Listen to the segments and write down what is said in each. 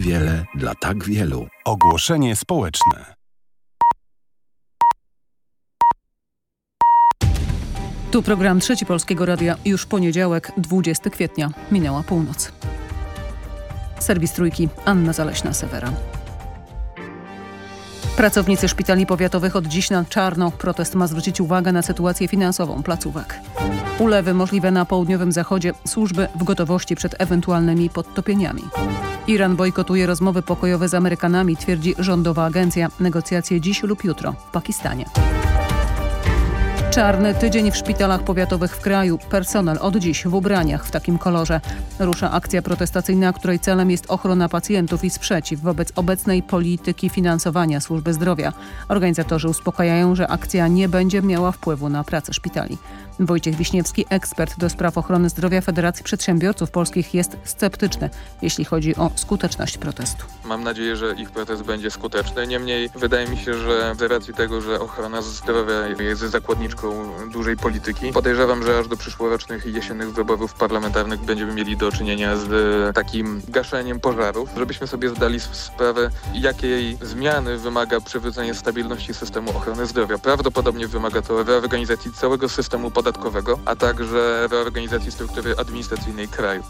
Wiele dla tak wielu. Ogłoszenie społeczne. Tu program Trzeci Polskiego Radia. Już poniedziałek, 20 kwietnia. Minęła północ. Serwis Trójki. Anna Zaleśna-Sewera. Pracownicy szpitali powiatowych od dziś na czarno. Protest ma zwrócić uwagę na sytuację finansową placówek. Ulewy możliwe na południowym zachodzie. Służby w gotowości przed ewentualnymi podtopieniami. Iran bojkotuje rozmowy pokojowe z Amerykanami, twierdzi rządowa agencja. Negocjacje dziś lub jutro w Pakistanie. Czarny tydzień w szpitalach powiatowych w kraju. Personel od dziś w ubraniach w takim kolorze. Rusza akcja protestacyjna, której celem jest ochrona pacjentów i sprzeciw wobec obecnej polityki finansowania służby zdrowia. Organizatorzy uspokajają, że akcja nie będzie miała wpływu na pracę szpitali. Wojciech Wiśniewski, ekspert do spraw ochrony zdrowia Federacji Przedsiębiorców Polskich jest sceptyczny, jeśli chodzi o skuteczność protestu. Mam nadzieję, że ich protest będzie skuteczny. Niemniej wydaje mi się, że z racji tego, że ochrona zdrowia jest zakładniczką dużej polityki, podejrzewam, że aż do przyszłorocznych i jesiennych wyborów parlamentarnych będziemy mieli do czynienia z takim gaszeniem pożarów. Żebyśmy sobie zdali sprawę, jakiej zmiany wymaga przywrócenie stabilności systemu ochrony zdrowia. Prawdopodobnie wymaga to reorganizacji całego systemu podatkowego, a także reorganizacji struktury administracyjnej kraju.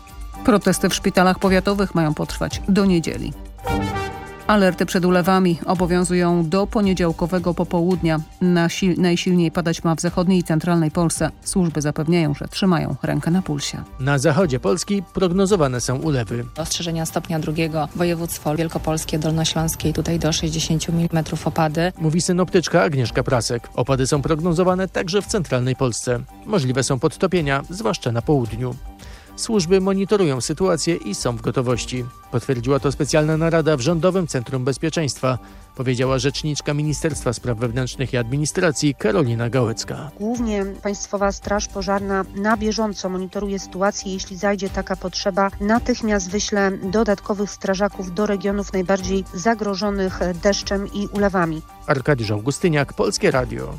Protesty w szpitalach powiatowych mają potrwać do niedzieli. Alerty przed ulewami obowiązują do poniedziałkowego popołudnia. najsilniej padać ma w zachodniej i centralnej Polsce. Służby zapewniają, że trzymają rękę na pulsie. Na zachodzie Polski prognozowane są ulewy. Ostrzeżenia stopnia drugiego województwo wielkopolskie, dolnośląskie i tutaj do 60 mm opady. Mówi synoptyczka Agnieszka Prasek. Opady są prognozowane także w centralnej Polsce. Możliwe są podtopienia, zwłaszcza na południu. Służby monitorują sytuację i są w gotowości. Potwierdziła to specjalna narada w Rządowym Centrum Bezpieczeństwa, powiedziała rzeczniczka Ministerstwa Spraw Wewnętrznych i Administracji Karolina Gałecka. Głównie Państwowa Straż Pożarna na bieżąco monitoruje sytuację. Jeśli zajdzie taka potrzeba, natychmiast wyśle dodatkowych strażaków do regionów najbardziej zagrożonych deszczem i ulewami. Arkadiusz Augustyniak, Polskie Radio.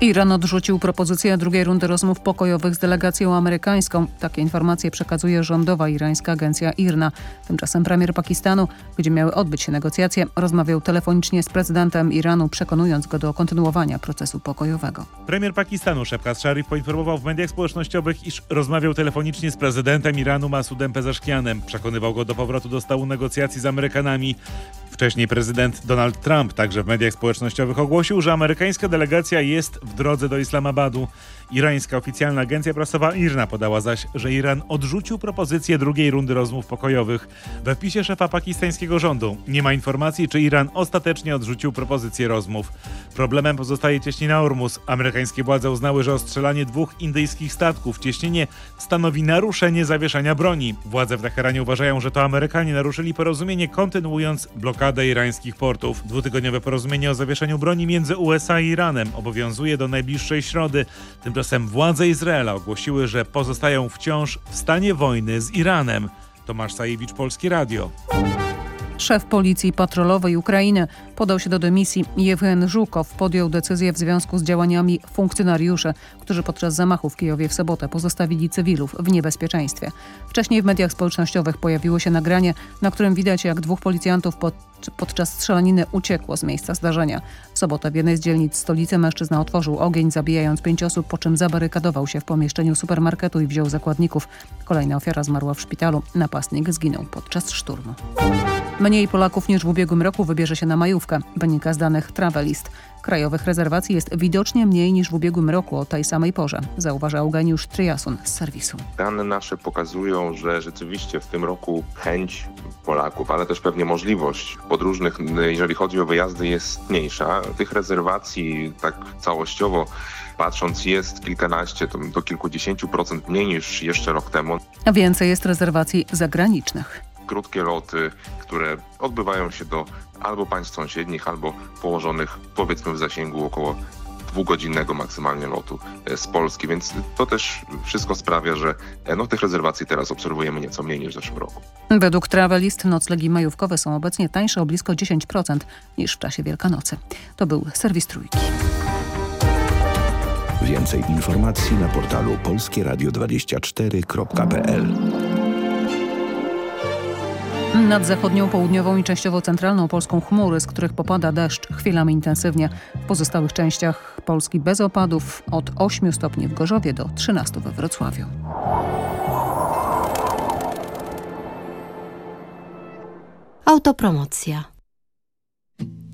Iran odrzucił propozycję drugiej rundy rozmów pokojowych z delegacją amerykańską. Takie informacje przekazuje rządowa irańska agencja IRNA. Tymczasem premier Pakistanu, gdzie miały odbyć się negocjacje, rozmawiał telefonicznie z prezydentem Iranu, przekonując go do kontynuowania procesu pokojowego. Premier Pakistanu Shehbaz Sharif poinformował w mediach społecznościowych, iż rozmawiał telefonicznie z prezydentem Iranu Masudem Pezeszkianem. Przekonywał go do powrotu do stołu negocjacji z Amerykanami. Wcześniej prezydent Donald Trump także w mediach społecznościowych ogłosił, że amerykańska delegacja jest w drodze do Islamabadu. Irańska oficjalna agencja prasowa IRNA podała zaś, że Iran odrzucił propozycję drugiej rundy rozmów pokojowych. We wpisie szefa pakistańskiego rządu nie ma informacji, czy Iran ostatecznie odrzucił propozycję rozmów. Problemem pozostaje cieśnina Ormus. Amerykańskie władze uznały, że ostrzelanie dwóch indyjskich statków w stanowi naruszenie zawieszenia broni. Władze w Teheranie uważają, że to Amerykanie naruszyli porozumienie, kontynuując blokadę irańskich portów. Dwutygodniowe porozumienie o zawieszeniu broni między USA i Iranem obowiązuje do najbliższej środy. Tymczasem władze Izraela ogłosiły, że pozostają wciąż w stanie wojny z Iranem. Tomasz Sajewicz, Polskie Radio. Szef Policji Patrolowej Ukrainy podał się do dymisji. Jewgen Żukow podjął decyzję w związku z działaniami funkcjonariuszy, którzy podczas zamachu w Kijowie w sobotę pozostawili cywilów w niebezpieczeństwie. Wcześniej w mediach społecznościowych pojawiło się nagranie, na którym widać jak dwóch policjantów pod, podczas strzelaniny uciekło z miejsca zdarzenia. Sobotę w jednej z dzielnic stolicy mężczyzna otworzył ogień, zabijając pięć osób, po czym zabarykadował się w pomieszczeniu supermarketu i wziął zakładników. Kolejna ofiara zmarła w szpitalu. Napastnik zginął podczas szturmu. Mniej Polaków niż w ubiegłym roku wybierze się na majówkę, wynika z danych Travelist. Krajowych rezerwacji jest widocznie mniej niż w ubiegłym roku o tej samej porze, zauważa Eugeniusz Tryjasun z serwisu. Dane nasze pokazują, że rzeczywiście w tym roku chęć Polaków, ale też pewnie możliwość podróżnych, jeżeli chodzi o wyjazdy, jest mniejsza. Tych rezerwacji tak całościowo patrząc jest kilkanaście do, do kilkudziesięciu procent mniej niż jeszcze rok temu. A więcej jest rezerwacji zagranicznych krótkie loty, które odbywają się do albo państw sąsiednich, albo położonych powiedzmy w zasięgu około dwugodzinnego maksymalnie lotu e, z Polski, więc to też wszystko sprawia, że e, no, tych rezerwacji teraz obserwujemy nieco mniej niż w zeszłym roku. Według Travelist noclegi majówkowe są obecnie tańsze o blisko 10% niż w czasie Wielkanocy. To był serwis Trójki. Więcej informacji na portalu polskieradio24.pl Nad zachodnią, południową i częściowo centralną Polską chmury, z których popada deszcz chwilami intensywnie. W pozostałych częściach Polski bez opadów od 8 stopni w Gorzowie do 13 we Wrocławiu. Autopromocja.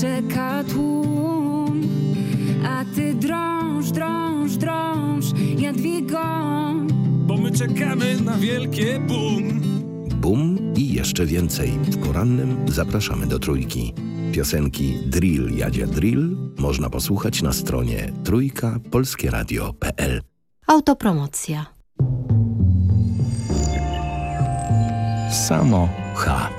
czeka tłum. A ty drąż, drąż, drąż, Jadwigo, Bo my czekamy na wielkie boom. Bum i jeszcze więcej. W porannym zapraszamy do trójki. Piosenki Drill Jadzia Drill można posłuchać na stronie trójka polskieradio.pl. Autopromocja. Samo H.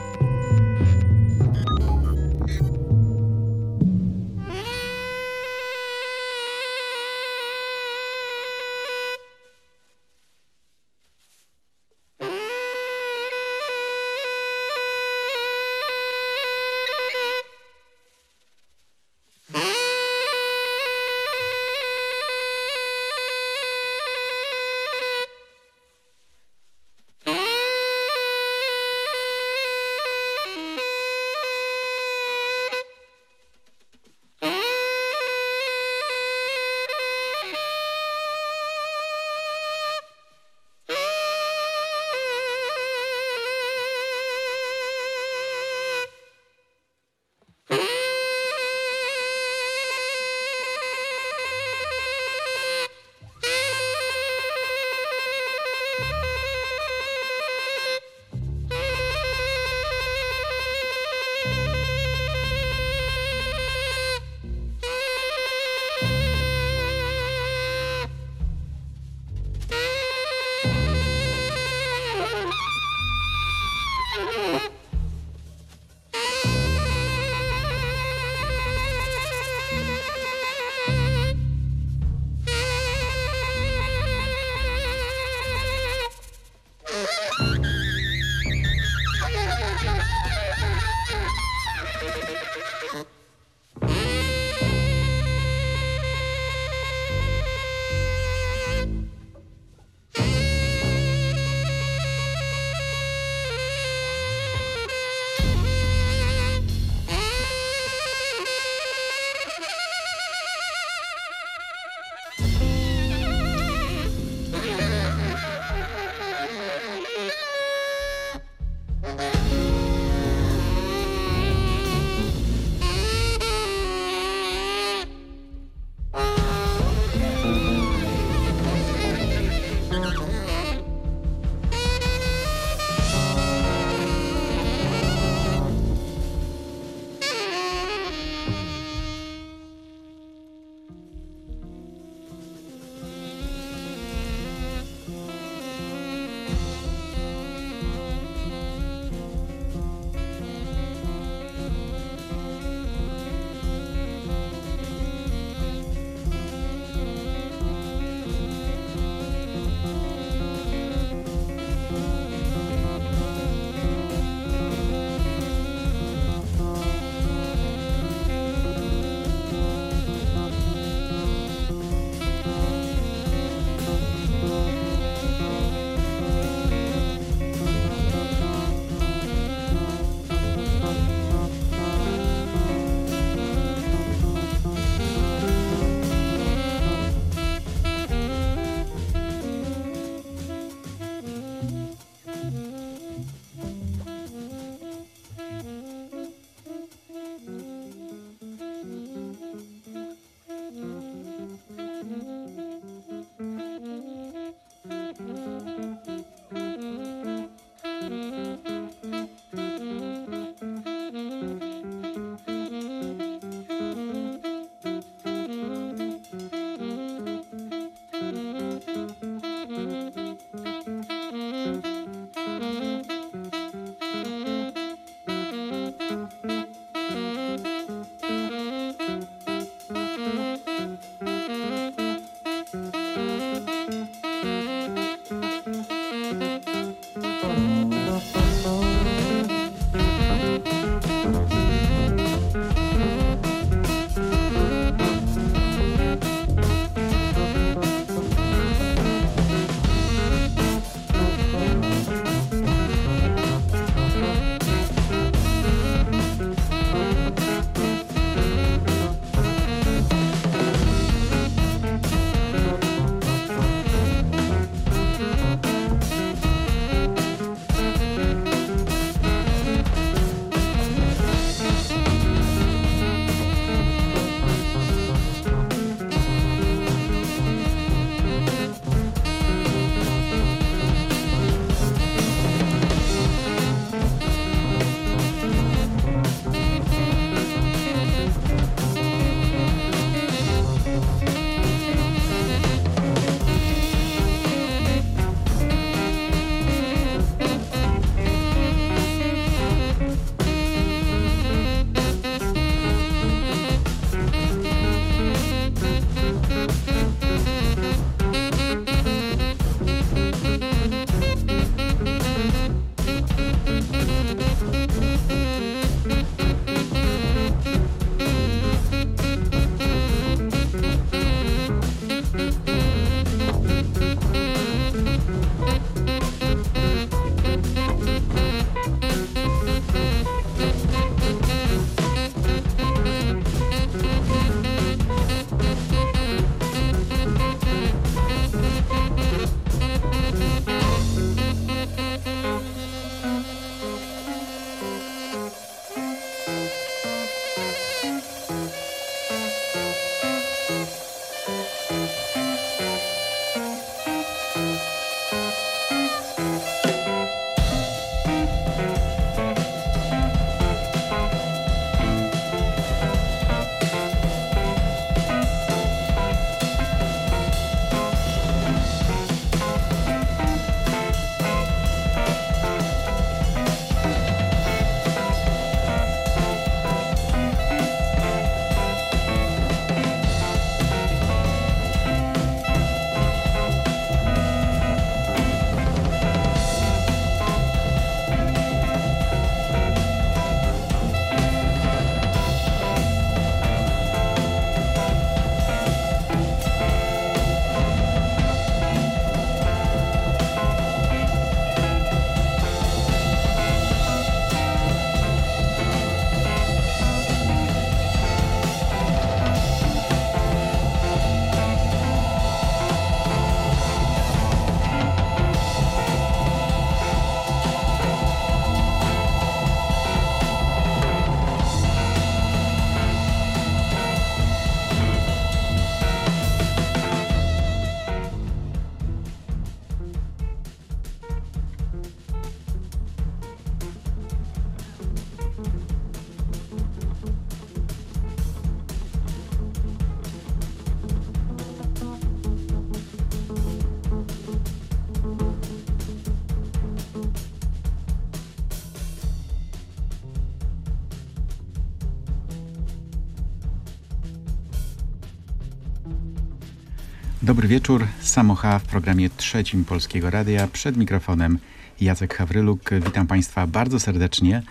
Dobry wieczór, Samocha w programie trzecim Polskiego Radia. Przed mikrofonem Jacek Hawryluk. Witam Państwa bardzo serdecznie.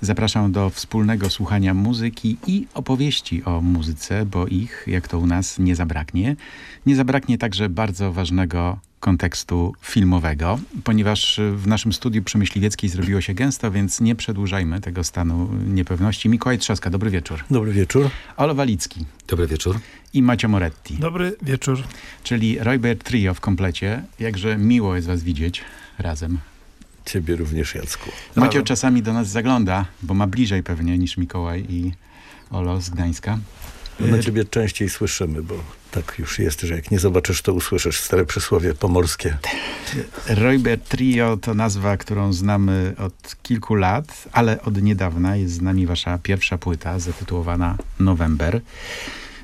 Zapraszam do wspólnego słuchania muzyki i opowieści o muzyce, bo ich, jak to u nas, nie zabraknie. Nie zabraknie także bardzo ważnego kontekstu filmowego, ponieważ w naszym studiu przy Myśliwieckiej zrobiło się gęsto, więc nie przedłużajmy tego stanu niepewności. Mikołaj Trzaska, dobry wieczór. Dobry wieczór. Olo Walicki. Dobry wieczór. I Macio Moretti. Dobry wieczór. Czyli Roybert Trio w komplecie. Jakże miło jest was widzieć razem. Ciebie również, Jacku. Macio czasami do nas zagląda, bo ma bliżej pewnie niż Mikołaj i Olo z Gdańska. My ciebie częściej słyszymy, bo tak już jest, że jak nie zobaczysz, to usłyszysz stare przysłowie pomorskie. Roybert Trio to nazwa, którą znamy od kilku lat, ale od niedawna jest z nami wasza pierwsza płyta zatytułowana November.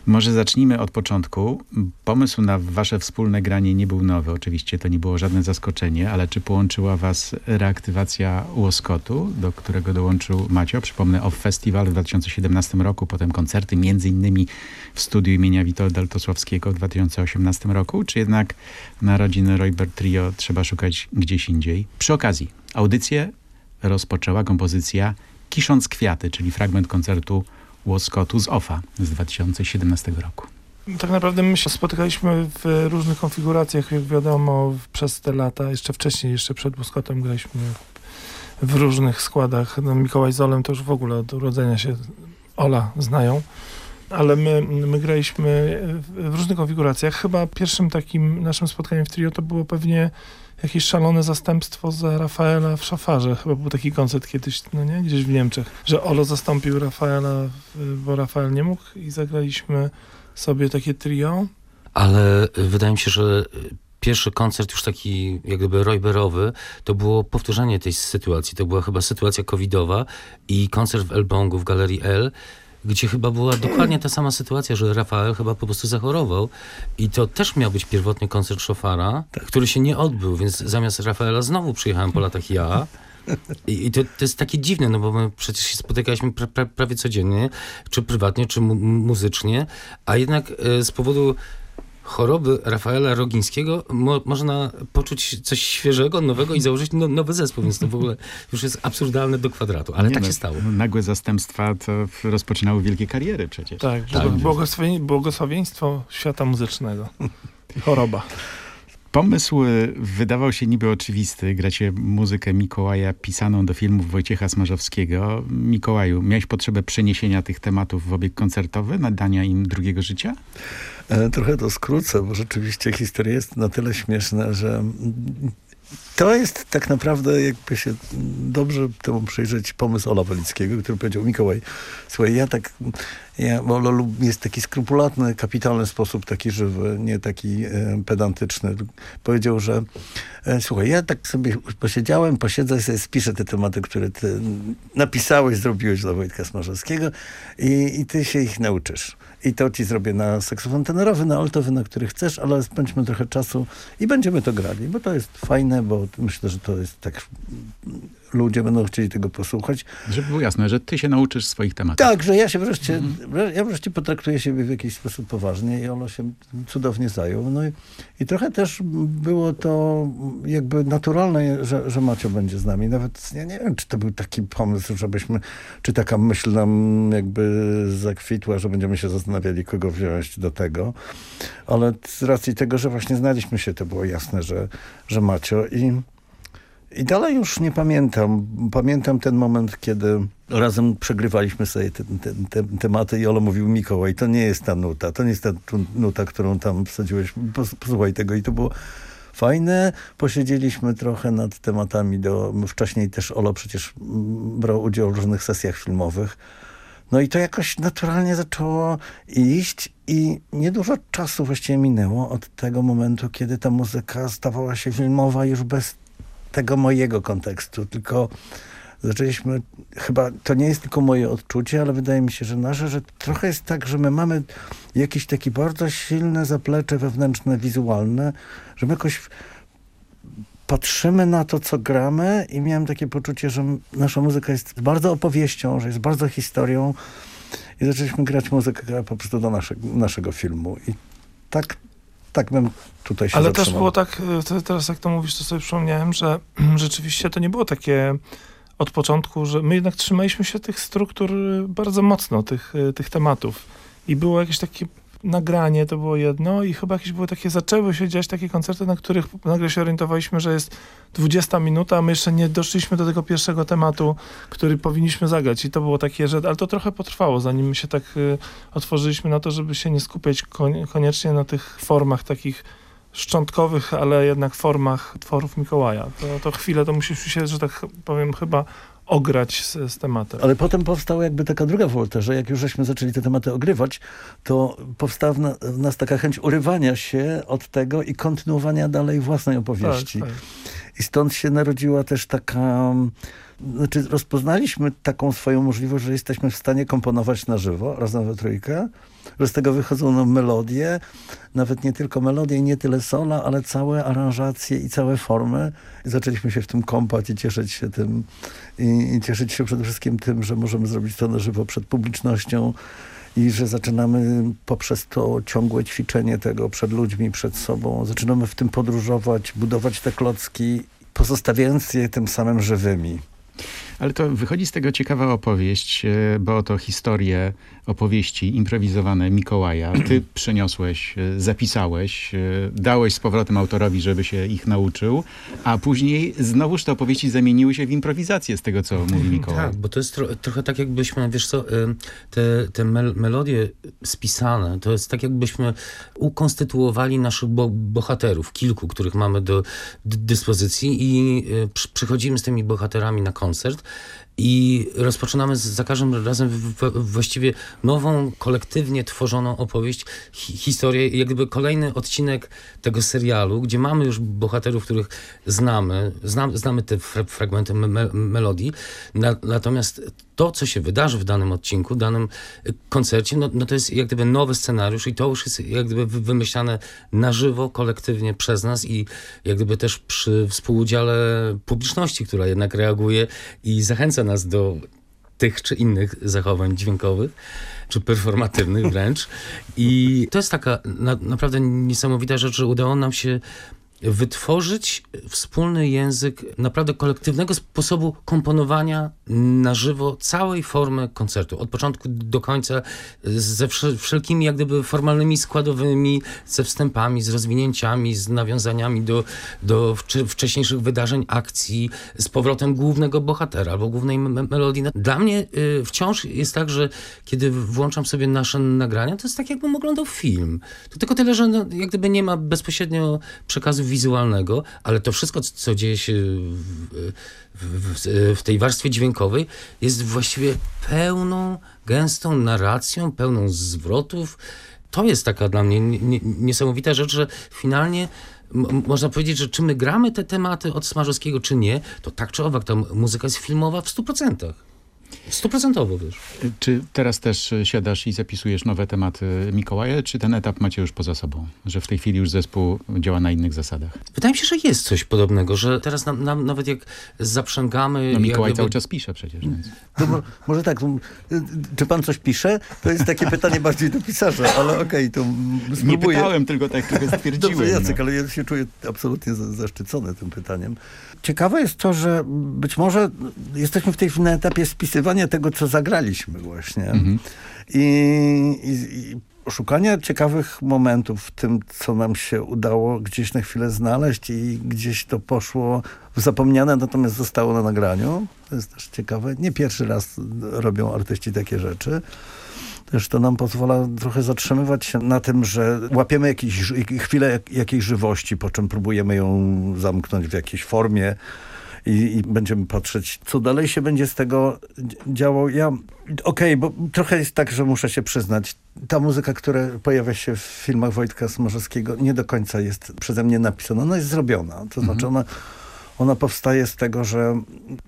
Może zacznijmy od początku. Pomysł na wasze wspólne granie nie był nowy, oczywiście to nie było żadne zaskoczenie, ale czy połączyła was reaktywacja Łoskotu, do którego dołączył Macio? Przypomnę o Festiwal w 2017 roku, potem koncerty między innymi w studiu imienia Witolda Altosławskiego w 2018 roku, czy jednak narodziny Roybert Trio trzeba szukać gdzieś indziej? Przy okazji, audycję rozpoczęła kompozycja Kisząc Kwiaty, czyli fragment koncertu Łoskotu z OFA z 2017 roku. Tak naprawdę my się spotykaliśmy w różnych konfiguracjach, jak wiadomo, przez te lata. Jeszcze wcześniej, jeszcze przed Łoskotem graliśmy w różnych składach. No, Mikołaj z Olem to już w ogóle od urodzenia się Ola znają. Ale my, my graliśmy w różnych konfiguracjach. Chyba pierwszym takim naszym spotkaniem w trio to było pewnie jakieś szalone zastępstwo za Rafaela w szafarze. Chyba był taki koncert kiedyś, no nie, gdzieś w Niemczech, że Olo zastąpił Rafaela, bo Rafael nie mógł i zagraliśmy sobie takie trio. Ale wydaje mi się, że pierwszy koncert już taki jak gdyby Royberowy, to było powtórzenie tej sytuacji. To była chyba sytuacja covidowa i koncert w Elbongu w Galerii L, gdzie chyba była dokładnie ta sama sytuacja, że Rafael chyba po prostu zachorował i to też miał być pierwotny koncert Szofara, tak. który się nie odbył, więc zamiast Rafaela znowu przyjechałem po latach ja. I, to, to, jest takie dziwne, no bo my przecież się spotykaliśmy pra, pra, prawie codziennie, czy prywatnie, czy mu muzycznie, a jednak e, z powodu choroby Rafaela Rogińskiego mo można poczuć coś świeżego, nowego i założyć no, nowy zespół, więc to w ogóle już jest absurdalne do kwadratu, ale Nie tak no, się stało. Nagłe zastępstwa to rozpoczynały wielkie kariery przecież. Tak, tak. błogosławieństwo świata muzycznego. Choroba. Pomysł wydawał się niby oczywisty. Gracie muzykę Mikołaja pisaną do filmów Wojciecha Smarzowskiego. Mikołaju, miałeś potrzebę przeniesienia tych tematów w obieg koncertowy, nadania im drugiego życia? E, trochę to skrócę, bo rzeczywiście historia jest na tyle śmieszna, że to jest tak naprawdę, jakby się dobrze temu przyjrzeć, pomysł Ola Walickiego, który powiedział, Mikołaj, słuchaj, ja tak, ja, bo jest taki skrupulatny, kapitalny sposób, taki żywy, nie taki e, pedantyczny. Powiedział, że e, słuchaj, ja tak sobie posiedziałem, posiedzę sobie, spiszę te tematy, które ty napisałeś, zrobiłeś dla Wojtka Smarzowskiego i, i ty się ich nauczysz. I to ci zrobię na saksofon tenorowy, na altowy, na który chcesz, ale spędźmy trochę czasu i będziemy to grali, bo to jest fajne, bo myślę, że to jest tak ludzie będą chcieli tego posłuchać. Żeby było jasne, że ty się nauczysz swoich tematów. Tak, że ja się wreszcie, mhm. ja wreszcie potraktuję siebie w jakiś sposób poważnie i ono się cudownie zajął. No i, i trochę też było to jakby naturalne, że, że Macio będzie z nami. Nawet ja nie wiem, czy to był taki pomysł, żebyśmy, czy taka myśl nam jakby zakwitła, że będziemy się zastanawiali, kogo wziąć do tego. Ale z racji tego, że właśnie znaliśmy się, to było jasne, że, że Macio i i dalej już nie pamiętam. Pamiętam ten moment, kiedy razem przegrywaliśmy sobie te, te, te tematy i Olo mówił Mikołaj, to nie jest ta nuta, to nie jest ta nuta, którą tam wsadziłeś, posłuchaj tego i to było fajne. Posiedzieliśmy trochę nad tematami, do, wcześniej też Olo przecież brał udział w różnych sesjach filmowych. No i to jakoś naturalnie zaczęło iść i niedużo czasu właściwie minęło od tego momentu, kiedy ta muzyka stawała się filmowa już bez tego mojego kontekstu, tylko zaczęliśmy, chyba to nie jest tylko moje odczucie, ale wydaje mi się, że nasze, że trochę jest tak, że my mamy jakieś takie bardzo silne zaplecze wewnętrzne, wizualne, że my jakoś patrzymy na to, co gramy i miałem takie poczucie, że nasza muzyka jest bardzo opowieścią, że jest bardzo historią i zaczęliśmy grać muzykę po prostu do naszego, naszego filmu. I tak tak bym tutaj się Ale zatrzymał. też było tak, y, teraz jak to mówisz, to sobie przypomniałem, że rzeczywiście to nie było takie od początku, że my jednak trzymaliśmy się tych struktur bardzo mocno, tych, y, tych tematów. I było jakieś takie nagranie, to było jedno i chyba jakieś były takie, zaczęły się dziać takie koncerty, na których nagle się orientowaliśmy, że jest 20 minuta, a my jeszcze nie doszliśmy do tego pierwszego tematu, który powinniśmy zagrać i to było takie, że, ale to trochę potrwało, zanim się tak y, otworzyliśmy na to, żeby się nie skupiać konie, koniecznie na tych formach takich szczątkowych, ale jednak formach tworów Mikołaja. To, to chwilę to musisz się, że tak powiem, chyba ograć z, z tematem. Ale potem powstała jakby taka druga wolta, że jak już żeśmy zaczęli te tematy ogrywać, to powstała w, na, w nas taka chęć urywania się od tego i kontynuowania dalej własnej opowieści. Tak, tak. I stąd się narodziła też taka... Znaczy rozpoznaliśmy taką swoją możliwość, że jesteśmy w stanie komponować na żywo, razem we trójkę, że z tego wychodzą nam melodie, nawet nie tylko melodie nie tyle sola, ale całe aranżacje i całe formy. I zaczęliśmy się w tym kąpać i cieszyć się tym i, i cieszyć się przede wszystkim tym, że możemy zrobić to na żywo przed publicznością i że zaczynamy poprzez to ciągłe ćwiczenie tego przed ludźmi, przed sobą, zaczynamy w tym podróżować, budować te klocki, pozostawiając je tym samym żywymi. Ale to wychodzi z tego ciekawa opowieść, e, bo oto historie, opowieści improwizowane Mikołaja. Ty przeniosłeś, e, zapisałeś, e, dałeś z powrotem autorowi, żeby się ich nauczył, a później znowuż te opowieści zamieniły się w improwizację z tego, co mówi Mikołaj. Tak, bo to jest tro trochę tak jakbyśmy, wiesz co, te, te mel melodie spisane, to jest tak jakbyśmy ukonstytuowali naszych bo bohaterów, kilku, których mamy do, dyspozycji i przy przychodzimy z tymi bohaterami na koncert i rozpoczynamy za każdym razem właściwie nową, kolektywnie tworzoną opowieść, hi, historię, jak gdyby kolejny odcinek tego serialu, gdzie mamy już bohaterów, których znamy, znam, znamy te fra fragmenty me me melodii, na, natomiast to, co się wydarzy w danym odcinku, w danym koncercie, no, no to jest jak gdyby nowy scenariusz i to już jest jak gdyby wymyślane na żywo, kolektywnie przez nas i jak gdyby też przy współudziale publiczności, która jednak reaguje i zachęca nas do tych czy innych zachowań dźwiękowych, czy performatywnych wręcz. I to jest taka na, naprawdę niesamowita rzecz, że udało nam się wytworzyć wspólny język naprawdę kolektywnego sposobu komponowania na żywo całej formy koncertu. Od początku do końca ze wszelkimi jak gdyby formalnymi składowymi, ze wstępami, z rozwinięciami, z nawiązaniami do, do wcześniejszych wydarzeń, akcji, z powrotem głównego bohatera albo głównej me melodii. Dla mnie y, wciąż jest tak, że kiedy włączam sobie nasze nagrania, to jest tak jakbym oglądał film. To tylko tyle, że no, jak gdyby nie ma bezpośrednio przekazu wizualnego, ale to wszystko, co dzieje się w, w, w, tej warstwie dźwiękowej, jest właściwie pełną, gęstą narracją, pełną zwrotów. To jest taka dla mnie niesamowita rzecz, że finalnie można powiedzieć, że czy my gramy te tematy od Smarzowskiego, czy nie, to tak czy owak ta muzyka jest filmowa w 100%. Stuprocentowo, wiesz. Czy teraz też siadasz i zapisujesz nowe tematy Mikołaja, czy ten etap macie już poza sobą? Że w tej chwili już zespół działa na innych zasadach? Wydaje mi się, że jest coś podobnego, że teraz nam, nam nawet jak zaprzęgamy... No Mikołaj jakby... cały czas pisze przecież. Więc. No, może tak, to, czy pan coś pisze? To jest takie pytanie bardziej do pisarza, ale okej, okay, to spróbuję. Nie pytałem, tylko tak trochę stwierdziłem. Dobrze, Jacek, no. ale ja się czuję absolutnie zaszczycony tym pytaniem. Ciekawe jest to, że być może jesteśmy w tej na etapie spisywania tego, co zagraliśmy właśnie. Mhm. I, i, I szukania ciekawych momentów w tym, co nam się udało gdzieś na chwilę znaleźć i gdzieś to poszło w zapomniane, natomiast zostało na nagraniu. To jest też ciekawe. Nie pierwszy raz robią artyści takie rzeczy. Też to nam pozwala trochę zatrzymywać się na tym, że łapiemy jakieś, chwilę jakiejś żywości, po czym próbujemy ją zamknąć w jakiejś formie i, i będziemy patrzeć, co dalej się będzie z tego działo. Ja, okej, okay, bo trochę jest tak, że muszę się przyznać, ta muzyka, która pojawia się w filmach Wojtka Smarzowskiego, nie do końca jest przeze mnie napisana. Ona jest zrobiona, to znaczy ona ona powstaje z tego, że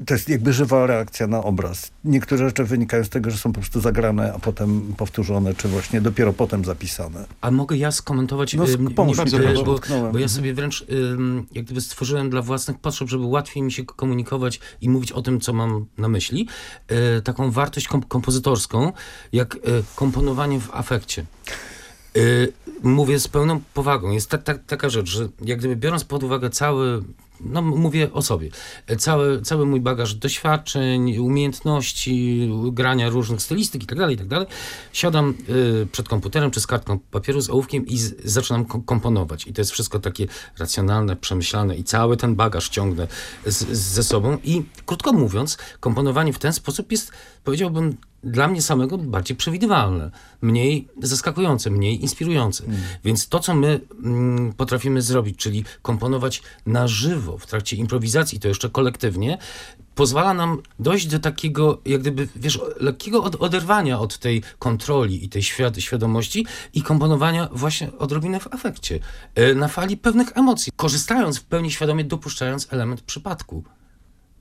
to jest jakby żywa reakcja na obraz. Niektóre rzeczy wynikają z tego, że są po prostu zagrane, a potem powtórzone, czy właśnie dopiero potem zapisane. A mogę ja skomentować? No, pomóż nie, mi, bo, bo, bo ja sobie wręcz jak gdyby stworzyłem dla własnych potrzeb, żeby łatwiej mi się komunikować i mówić o tym, co mam na myśli, taką wartość kompozytorską, jak komponowanie w afekcie. Y, mówię z pełną powagą. Jest ta, ta, taka rzecz, że jak gdyby biorąc pod uwagę cały no mówię o sobie, cały, cały mój bagaż doświadczeń, umiejętności, grania różnych stylistyk i tak dalej, i tak dalej, siadam y, przed komputerem czy z kartką papieru, z ołówkiem i z, zaczynam komponować. I to jest wszystko takie racjonalne, przemyślane i cały ten bagaż ciągnę z, z, ze sobą i krótko mówiąc, komponowanie w ten sposób jest, powiedziałbym, dla mnie samego bardziej przewidywalne, mniej zaskakujące, mniej inspirujące. Mm. Więc to, co my mm, potrafimy zrobić, czyli komponować na żywo, w trakcie improwizacji, to jeszcze kolektywnie, pozwala nam dojść do takiego, jak gdyby, wiesz, lekkiego od, oderwania od tej kontroli i tej świad świadomości i komponowania właśnie odrobinę w afekcie, e, na fali pewnych emocji, korzystając w pełni świadomie, dopuszczając element przypadku.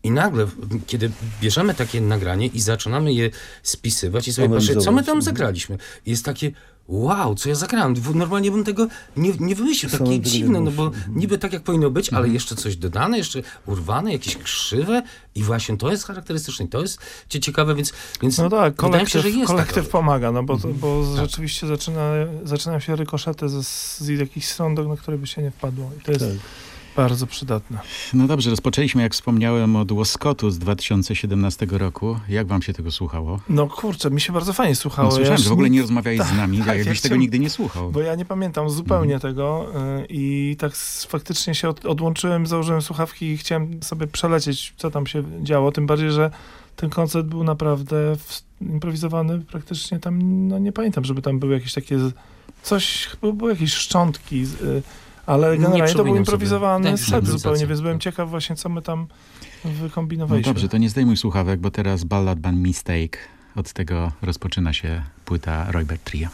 I nagle, kiedy bierzemy takie nagranie i zaczynamy je spisywać i sobie patrzeć, co my tam zagraliśmy, jest takie, wow, co ja zagrałem. Normalnie bym tego nie, nie wymyślił. Takie dziwne, no bo mhm. niby tak jak powinno być, ale mhm. jeszcze coś dodane, jeszcze urwane, jakieś krzywe i właśnie to jest charakterystyczne i to jest ciekawe, więc, więc no tak, kolektyw, się, że jest kolektyw tak. pomaga, no bo, mhm. bo tak. rzeczywiście zaczyna, zaczynają się rykoszety z, z jakichś stron, na które by się nie wpadło. I to jest... Tak bardzo przydatne. No dobrze, rozpoczęliśmy, jak wspomniałem, od łoskotu z 2017 roku. Jak wam się tego słuchało? No kurczę, mi się bardzo fajnie słuchało. No, słyszałem, ja że w ogóle nie rozmawiałeś tak, z nami, tak, jakbyś ja tego nigdy nie słuchał. Bo ja nie pamiętam zupełnie mhm. tego y, i tak faktycznie się od, odłączyłem, założyłem słuchawki i chciałem sobie przelecieć, co tam się działo, tym bardziej, że ten koncert był naprawdę improwizowany praktycznie tam, no nie pamiętam, żeby tam były jakieś takie coś, były jakieś szczątki, y, ale generalnie to był improwizowany set zupełnie, więc byłem ciekaw właśnie, co my tam wykombinowaliśmy. No dobrze, to nie zdejmuj słuchawek, bo teraz Ballad Band Mistake. Od tego rozpoczyna się płyta Roybert Trio.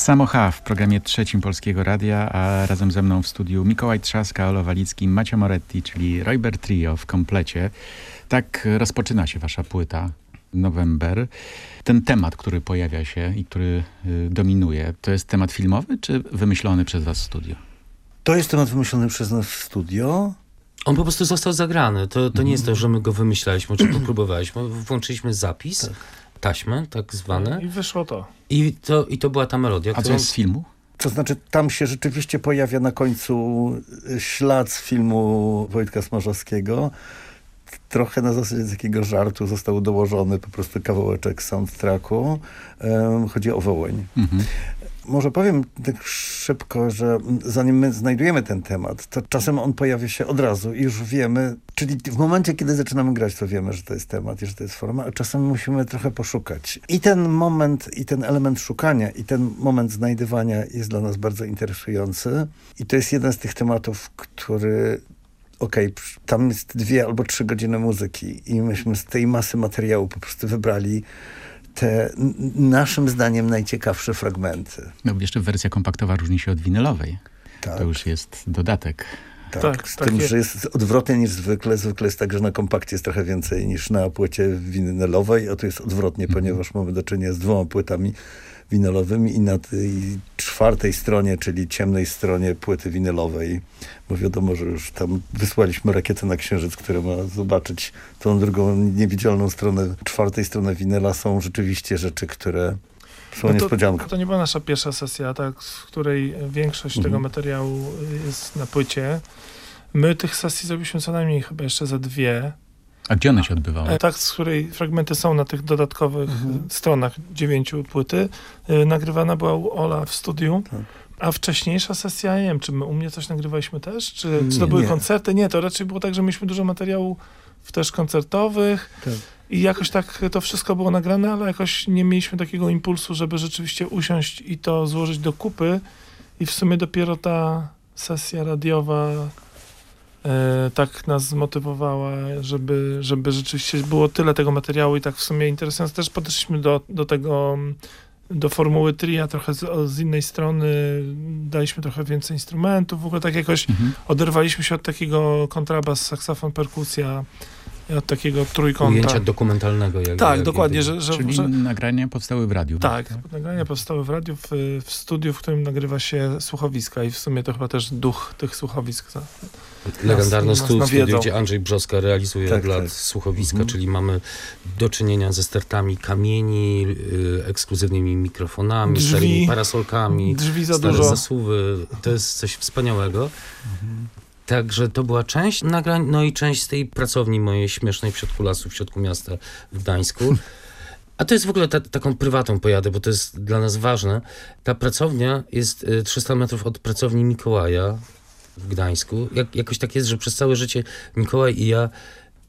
Samocha w programie trzecim Polskiego Radia, a razem ze mną w studiu Mikołaj Trzaska, Olo Walicki, Macio Moretti, czyli Royber Trio w komplecie. Tak rozpoczyna się wasza płyta November. Ten temat, który pojawia się i który y, dominuje, to jest temat filmowy czy wymyślony przez was w studio? To jest temat wymyślony przez nas w studio. On po prostu został zagrany. To, to nie jest to, że my go wymyślaliśmy, czy popróbowaliśmy. Włączyliśmy zapis, tak. Taśmę tak zwane. I wyszło to. I to, i to była ta melodia. A co jest z filmu? To znaczy, tam się rzeczywiście pojawia na końcu ślad z filmu Wojtka Smarzowskiego. Trochę na zasadzie takiego żartu został dołożony po prostu kawałeczek soundtracku. Um, chodzi o Wołyń. Mhm. Może powiem tak szybko, że zanim my znajdujemy ten temat, to czasem on pojawia się od razu i już wiemy, czyli w momencie, kiedy zaczynamy grać, to wiemy, że to jest temat i że to jest forma, a czasem musimy trochę poszukać. I ten moment, i ten element szukania, i ten moment znajdywania jest dla nas bardzo interesujący. I to jest jeden z tych tematów, który okej, okay, tam jest dwie albo trzy godziny muzyki i myśmy z tej masy materiału po prostu wybrali te naszym zdaniem najciekawsze fragmenty. No jeszcze wersja kompaktowa różni się od winylowej. Tak. To już jest dodatek. Tak, tak z tak tym, jest. że jest odwrotnie niż zwykle. Zwykle jest tak, że na kompakcie jest trochę więcej niż na płycie winylowej, a tu jest odwrotnie, mm -hmm. ponieważ mamy do czynienia z dwoma płytami winylowymi i na tej czwartej stronie, czyli ciemnej stronie płyty winylowej, bo wiadomo, że już tam wysłaliśmy rakietę na Księżyc, która ma zobaczyć tą drugą niewidzialną stronę, czwartej strony winyla, są rzeczywiście rzeczy, które są no niespodzianką. To nie była nasza pierwsza sesja, tak, z której większość mhm. tego materiału jest na płycie. My tych sesji zrobiliśmy co najmniej chyba jeszcze za dwie. A gdzie one się odbywały? E, tak, z której fragmenty są na tych dodatkowych mhm. stronach dziewięciu płyty. E, nagrywana była u Ola w studiu. Tak. A wcześniejsza sesja, nie wiem, czy my u mnie coś nagrywaliśmy też? Czy, czy to były nie. koncerty? Nie, to raczej było tak, że mieliśmy dużo materiału też koncertowych. Tak. I jakoś tak to wszystko było nagrane, ale jakoś nie mieliśmy takiego impulsu, żeby rzeczywiście usiąść i to złożyć do kupy. I w sumie dopiero ta sesja radiowa e, tak nas zmotywowała, żeby, żeby rzeczywiście było tyle tego materiału i tak w sumie interesujące. Też podeszliśmy do, do tego, do formuły tria trochę z, z, innej strony, daliśmy trochę więcej instrumentów, w ogóle tak jakoś mhm. oderwaliśmy się od takiego kontrabas, saksofon, perkusja, od takiego trójkąta. Ujęcia dokumentalnego. Jak, tak, jak dokładnie. Że, że, Czyli że... nagrania powstały w radiu. Tak, tak, nagrania powstały w radiu, w, w studiu, w którym nagrywa się słuchowiska i w sumie to chyba też duch tych słuchowisk. Legendarne studio, studio, gdzie Andrzej Brzoska realizuje tak, od lat tak. słuchowiska, mhm. czyli mamy do czynienia ze stertami kamieni, y, ekskluzywnymi mikrofonami, drzwi, starymi parasolkami, drzwi za stare dużo. zasuwy. To jest coś wspaniałego. Mhm. Także to była część nagrań, no i część z tej pracowni mojej śmiesznej w środku lasu, w środku miasta w Gdańsku. A to jest w ogóle ta, taką prywatą pojadę, bo to jest dla nas ważne. Ta pracownia jest 300 y, metrów od pracowni Mikołaja w Gdańsku. Jak, jakoś tak jest, że przez całe życie Mikołaj i ja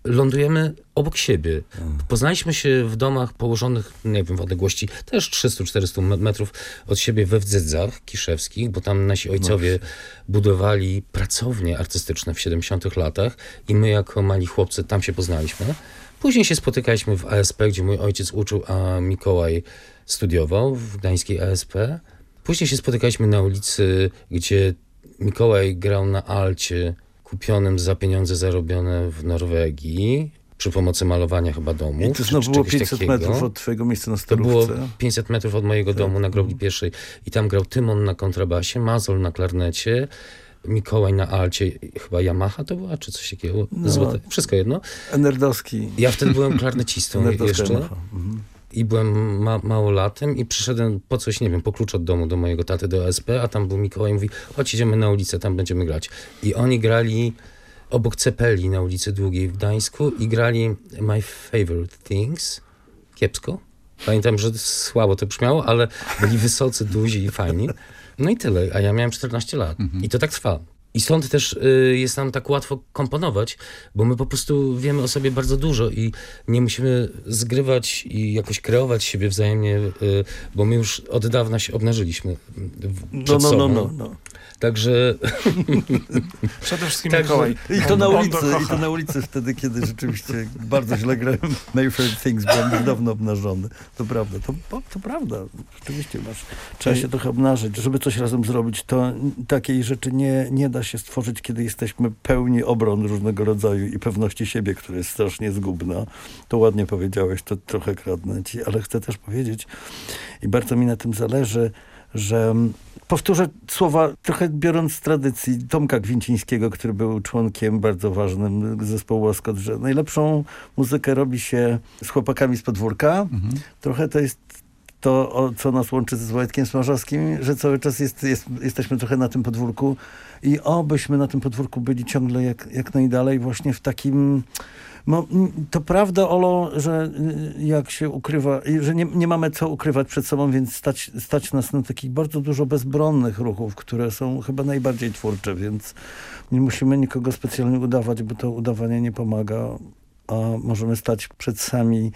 lądujemy obok siebie. Poznaliśmy się w domach położonych, nie wiem, w odległości też 300-400 metrów od siebie we Wdzydzach kiszewskich, bo tam nasi ojcowie budowali pracownie artystyczne w 70 latach i my jako mali chłopcy tam się poznaliśmy. Później się spotykaliśmy w ASP, gdzie mój ojciec uczył, a Mikołaj studiował w gdańskiej ASP. Później się spotykaliśmy na ulicy, gdzie Mikołaj grał na alcie kupionym za pieniądze zarobione w Norwegii przy pomocy malowania chyba domu. I to znowu było 500 takiego. metrów od twojego miejsca na starówce. To było 500 metrów od mojego domu na grobli pierwszej i tam grał Tymon na kontrabasie, Mazol na klarnecie, Mikołaj na alcie, chyba Yamaha to była, czy coś takiego, no, Złote, wszystko jedno. Enerdowski. Ja wtedy byłem klarnecistą jeszcze. Mhm i byłem ma małolatem i przyszedłem po coś, nie wiem, po klucz od domu do mojego taty do OSP, a tam był Mikołaj i mówi, chodź idziemy na ulicę, tam będziemy grać. I oni grali obok Cepeli na ulicy Długiej w Gdańsku i grali My Favorite Things. Kiepsko. Pamiętam, że słabo to brzmiało, ale byli wysocy, duzi i fajni. No i tyle, a ja miałem 14 lat. Mhm. I to tak trwa. I stąd też y, jest nam tak łatwo komponować, bo my po prostu wiemy o sobie bardzo dużo i nie musimy zgrywać i jakoś kreować siebie wzajemnie, y, bo my już od dawna się obnażyliśmy przed no, no, sobą. No, no, no. Także... Przede wszystkim Także... Mikołaj. I to, na ulicy, I to na ulicy wtedy, kiedy rzeczywiście bardzo źle grałem Favorite Things, byłem dawno obnażony. To prawda, to, to prawda. Rzeczywiście masz. Trzeba się trochę obnażyć. Żeby coś razem zrobić, to takiej rzeczy nie, nie da się stworzyć, kiedy jesteśmy pełni obron różnego rodzaju i pewności siebie, która jest strasznie zgubna. To ładnie powiedziałeś, to trochę kradnę ci, ale chcę też powiedzieć i bardzo mi na tym zależy, że powtórzę słowa trochę biorąc z tradycji Tomka Gwincińskiego, który był członkiem bardzo ważnym zespołu Łaskot, że najlepszą muzykę robi się z chłopakami z podwórka. Mhm. Trochę to jest to, o, co nas łączy z Wojtkiem Smarzowskim, że cały czas jest, jest, jesteśmy trochę na tym podwórku i obyśmy na tym podwórku byli ciągle jak, jak najdalej właśnie w takim no, to prawda, Olo, że y, jak się ukrywa, że nie, nie mamy co ukrywać przed sobą, więc stać, stać nas na takich bardzo dużo bezbronnych ruchów, które są chyba najbardziej twórcze, więc nie musimy nikogo specjalnie udawać, bo to udawanie nie pomaga, a możemy stać przed sami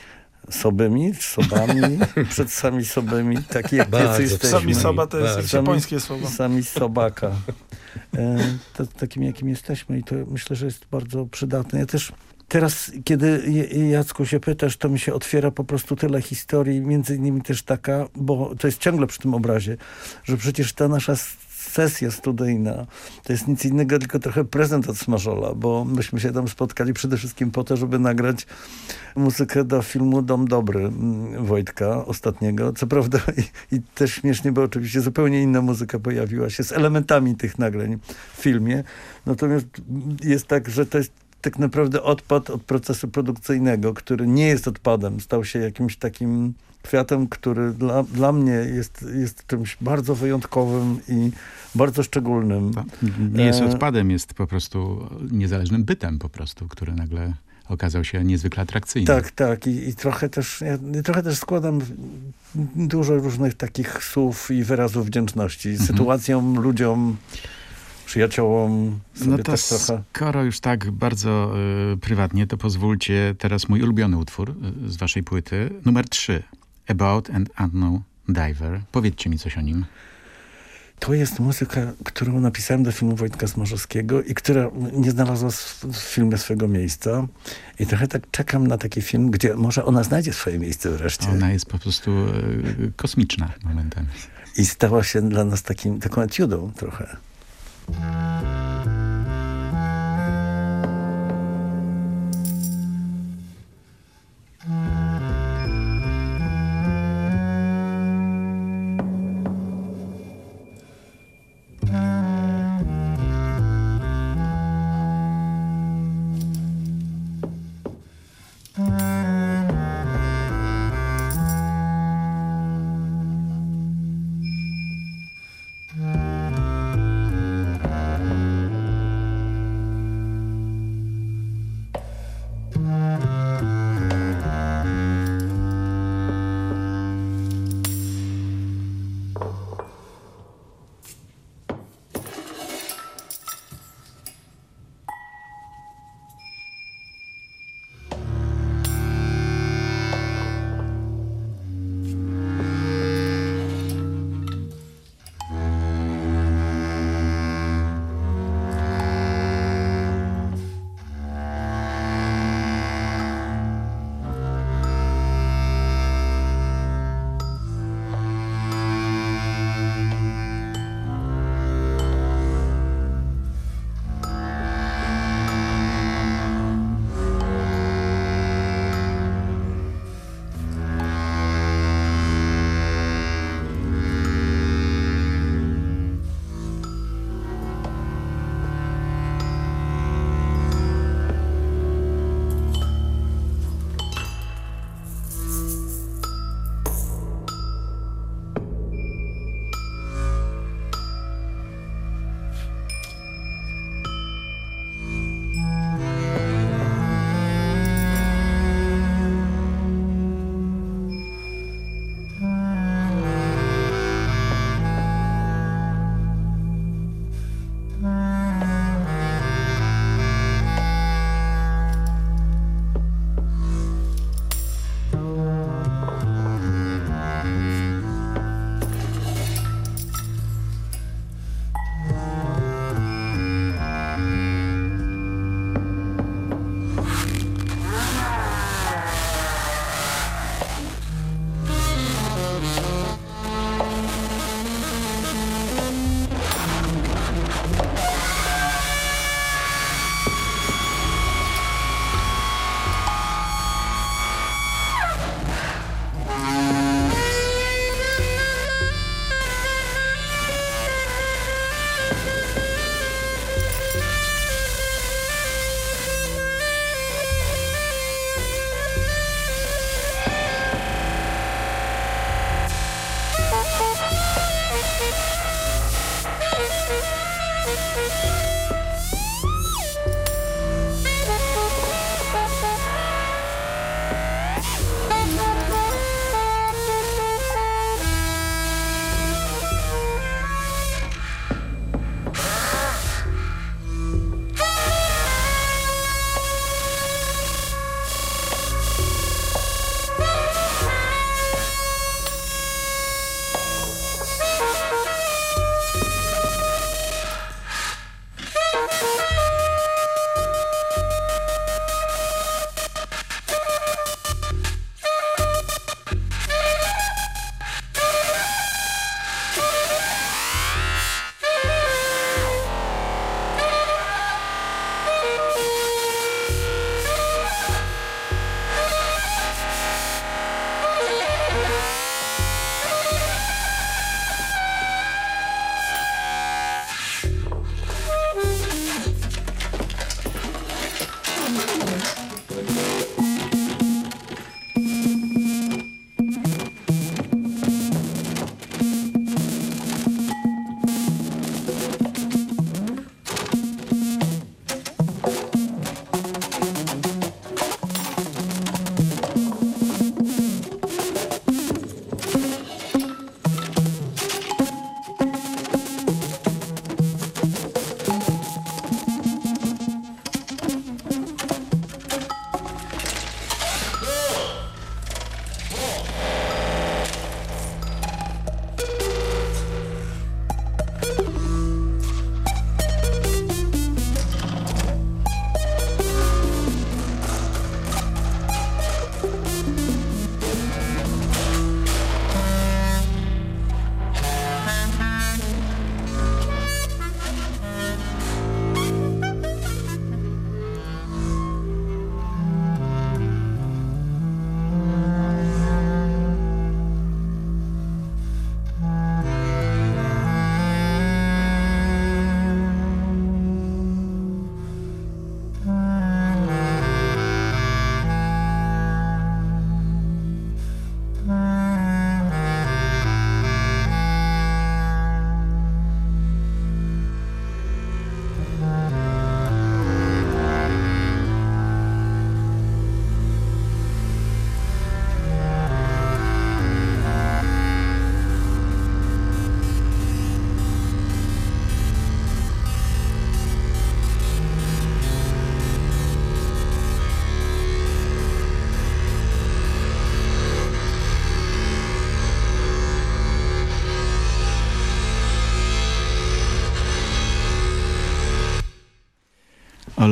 sobymi, sobami, przed sami sobymi, taki jak Bardzo, jesteśmy. Sami soba to jest sami, japońskie słowo. Sami sobaka. E, to, takim jakim jesteśmy i to myślę, że jest bardzo przydatne. Ja też Teraz, kiedy Jacku się pytasz, to mi się otwiera po prostu tyle historii, między innymi też taka, bo to jest ciągle przy tym obrazie, że przecież ta nasza sesja studyjna to jest nic innego, tylko trochę prezent od Smażola, bo myśmy się tam spotkali przede wszystkim po to, żeby nagrać muzykę do filmu Dom Dobry mm, Wojtka ostatniego. Co prawda i, i też śmiesznie, bo oczywiście zupełnie inna muzyka pojawiła się z elementami tych nagrań w filmie. Natomiast jest tak, że to jest tak naprawdę odpad od procesu produkcyjnego, który nie jest odpadem, stał się jakimś takim kwiatem, który dla, dla mnie jest, jest czymś bardzo wyjątkowym i bardzo szczególnym. To nie jest e, odpadem, jest po prostu niezależnym bytem po prostu, który nagle okazał się niezwykle atrakcyjny. Tak, tak. I, i trochę, też, ja, trochę też składam dużo różnych takich słów i wyrazów wdzięczności mhm. sytuacjom, ludziom, przyjaciołom. No to tak trochę... skoro już tak bardzo y, prywatnie, to pozwólcie teraz mój ulubiony utwór y, z waszej płyty, numer 3, About and Unknown Diver. Powiedzcie mi coś o nim. To jest muzyka, którą napisałem do filmu Wojtka Smarzowskiego i która nie znalazła w filmie swojego miejsca. I trochę tak czekam na taki film, gdzie może ona znajdzie swoje miejsce wreszcie. Ona jest po prostu y, kosmiczna momentami. I stała się dla nas takim, taką etiudą trochę. Música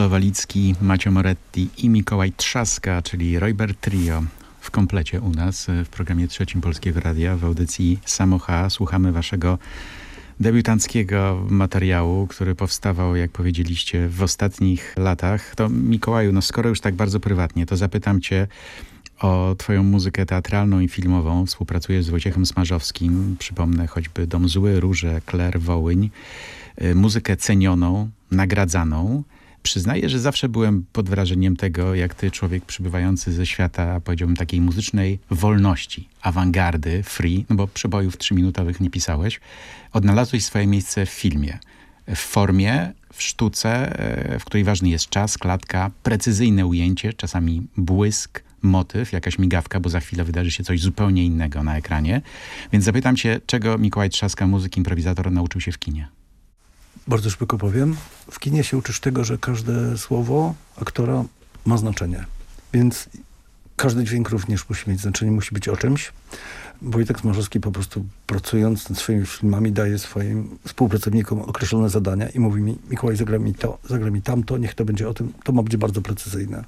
Olo Walicki, Macio Moretti i Mikołaj Trzaska, czyli Royber Trio w komplecie u nas w programie Trzecim Polskiego Radia w audycji Samocha. Słuchamy waszego debiutanckiego materiału, który powstawał, jak powiedzieliście, w ostatnich latach. To Mikołaju, no skoro już tak bardzo prywatnie, to zapytam cię o twoją muzykę teatralną i filmową. Współpracujesz z Wojciechem Smarzowskim. Przypomnę choćby Dom Zły, Róże, Kler, Wołyń. Y, muzykę cenioną, nagradzaną. Przyznaję, że zawsze byłem pod wrażeniem tego, jak ty, człowiek przybywający ze świata, powiedziałbym, takiej muzycznej wolności, awangardy, free, no bo przebojów trzyminutowych nie pisałeś, odnalazłeś swoje miejsce w filmie. W formie, w sztuce, e, w której ważny jest czas, klatka, precyzyjne ujęcie, czasami błysk, motyw, jakaś migawka, bo za chwilę wydarzy się coś zupełnie innego na ekranie. Więc zapytam cię, czego Mikołaj Trzaska, muzyk, improwizator, nauczył się w kinie? Bardzo szybko powiem. W kinie się uczysz tego, że każde słowo aktora ma znaczenie. Więc każdy dźwięk również musi mieć znaczenie, musi być o czymś. Wojtek Smarzowski po prostu pracując nad swoimi filmami daje swoim współpracownikom określone zadania i mówi mi, Mikołaj zagra mi to, zagra mi tamto, niech to będzie o tym. To ma być bardzo precyzyjne.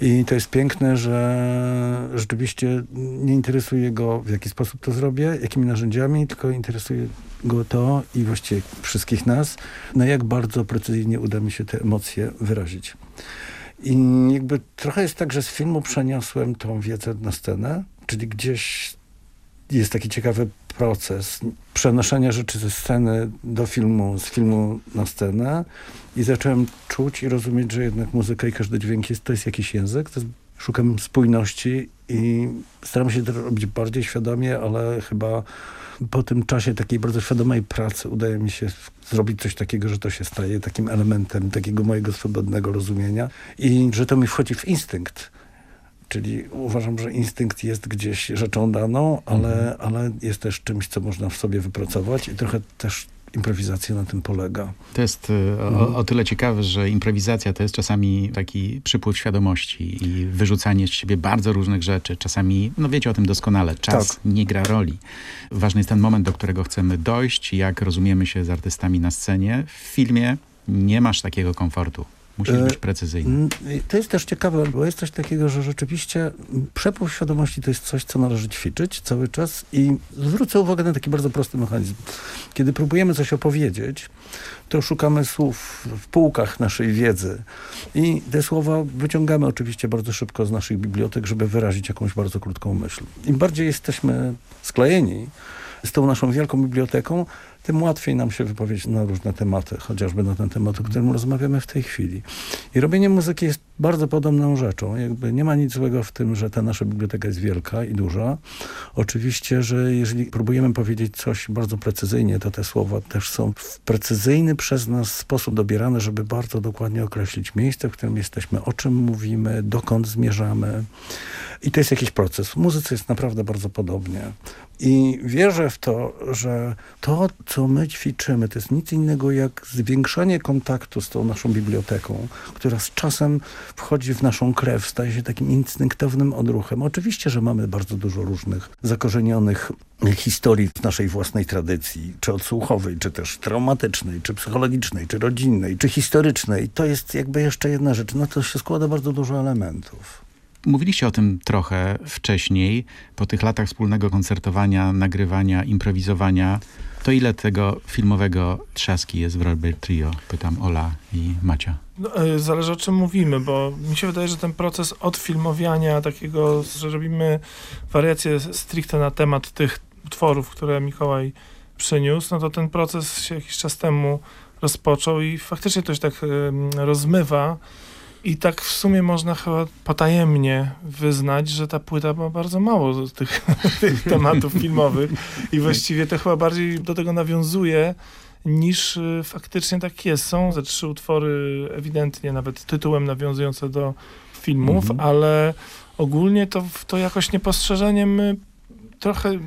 I to jest piękne, że rzeczywiście nie interesuje go, w jaki sposób to zrobię, jakimi narzędziami, tylko interesuje go to i właściwie wszystkich nas, na jak bardzo precyzyjnie uda mi się te emocje wyrazić. I jakby trochę jest tak, że z filmu przeniosłem tą wiedzę na scenę, czyli gdzieś jest taki ciekawy proces przenoszenia rzeczy ze sceny do filmu, z filmu na scenę. I zacząłem czuć i rozumieć, że jednak muzyka i każdy dźwięk jest, to jest jakiś język, jest, szukam spójności i staram się to robić bardziej świadomie, ale chyba po tym czasie takiej bardzo świadomej pracy udaje mi się zrobić coś takiego, że to się staje takim elementem takiego mojego swobodnego rozumienia i że to mi wchodzi w instynkt Czyli uważam, że instynkt jest gdzieś rzeczą daną, ale, mhm. ale jest też czymś, co można w sobie wypracować i trochę też improwizacja na tym polega. To jest y, o, mhm. o, tyle ciekawe, że improwizacja to jest czasami taki przypływ świadomości i wyrzucanie z siebie bardzo różnych rzeczy. Czasami, no wiecie o tym doskonale, czas tak. nie gra roli. Ważny jest ten moment, do którego chcemy dojść, jak rozumiemy się z artystami na scenie. W filmie nie masz takiego komfortu. Musisz E, być precyzyjny. To jest też ciekawe, bo jest coś takiego, że rzeczywiście przepływ świadomości to jest coś, co należy ćwiczyć cały czas i zwrócę uwagę na taki bardzo prosty mechanizm. Kiedy próbujemy coś opowiedzieć, to szukamy słów w półkach naszej wiedzy i te słowa wyciągamy oczywiście bardzo szybko z naszych bibliotek, żeby wyrazić jakąś bardzo krótką myśl. Im bardziej jesteśmy sklejeni z tą naszą wielką biblioteką, tym łatwiej nam się wypowiedzieć na różne tematy, chociażby na ten temat, o którym rozmawiamy w tej chwili. I robienie muzyki jest bardzo podobną rzeczą. Jakby nie ma nic złego w tym, że ta nasza biblioteka jest wielka i duża. Oczywiście, że jeżeli próbujemy powiedzieć coś bardzo precyzyjnie, to te słowa też są w precyzyjny przez nas sposób dobierane, żeby bardzo dokładnie określić miejsce, w którym jesteśmy, o czym mówimy, dokąd zmierzamy. I to jest jakiś proces. W muzyce jest naprawdę bardzo podobnie. I wierzę w to, że to, co my ćwiczymy, to jest nic innego jak zwiększanie kontaktu z tą naszą biblioteką, która z czasem wchodzi w naszą krew, staje się takim instynktownym odruchem. Oczywiście, że mamy bardzo dużo różnych zakorzenionych historii w naszej własnej tradycji, czy odsłuchowej, czy też traumatycznej, czy psychologicznej, czy rodzinnej, czy historycznej. To jest jakby jeszcze jedna rzecz. No to się składa bardzo dużo elementów. Mówiliście o tym trochę wcześniej, po tych latach wspólnego koncertowania, nagrywania, improwizowania. To ile tego filmowego trzaski jest w Robert Trio? Pytam Ola i Macia. No, e, zależy o czym mówimy, bo mi się wydaje, że ten proces odfilmowania takiego, że robimy wariacje stricte na temat tych utworów, które Mikołaj przyniósł, no to ten proces się jakiś czas temu rozpoczął i faktycznie to się tak em, rozmywa. I tak w sumie można chyba potajemnie wyznać, że ta płyta ma bardzo mało z tych, tych tematów filmowych i właściwie to chyba bardziej do tego nawiązuje niż y, faktycznie tak jest. Są ze trzy utwory ewidentnie nawet tytułem nawiązujące do filmów, Mhm. ale ogólnie to, to jakoś niepostrzeżeniem y, trochę